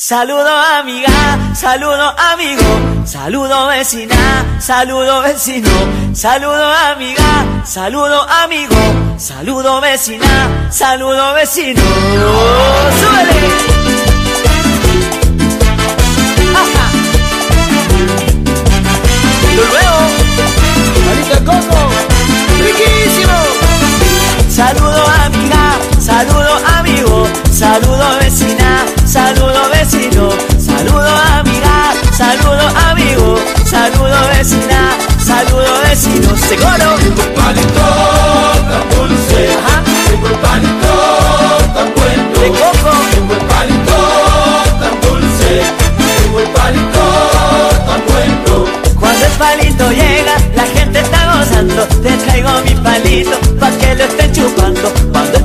Saludo amiga, saludo amigo, saludo vecina, saludo vecino, saludo amiga, saludo amigo, saludo vecina, saludo vecino. ¡Súbele! ¡Ajá! Luego! ¡Riquísimo! Saludo amiga, saludo amigo, saludo vecina, saludo vecino, saludo amiga, saludo amigo, saludo vecina, saludo vecino, se. Tengo el palito tan dulce, Ajá. tengo el palito tan bueno, tengo el palito tan dulce, tengo el palito tan bueno. Cuando el palito llega, la gente está gozando, te traigo mi palito, pa' que lo estén chupando, cuando el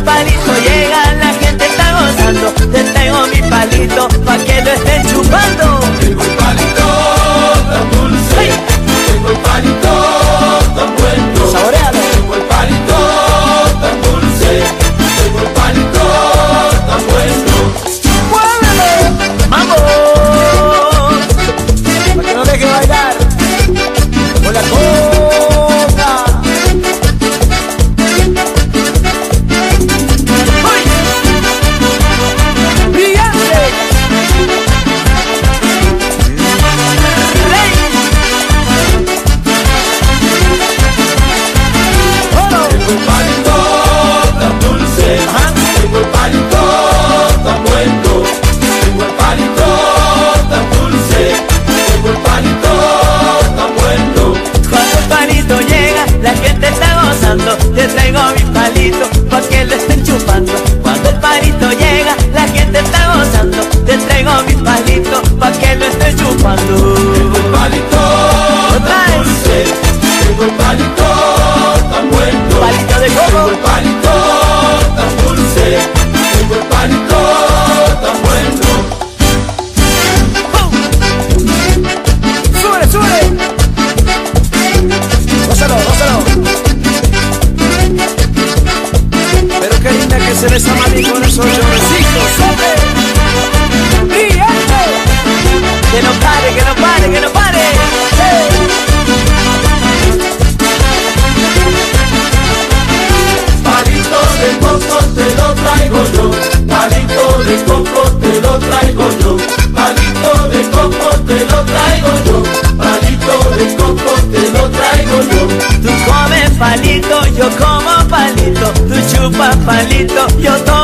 como palito, tu chupa palito, yo tomo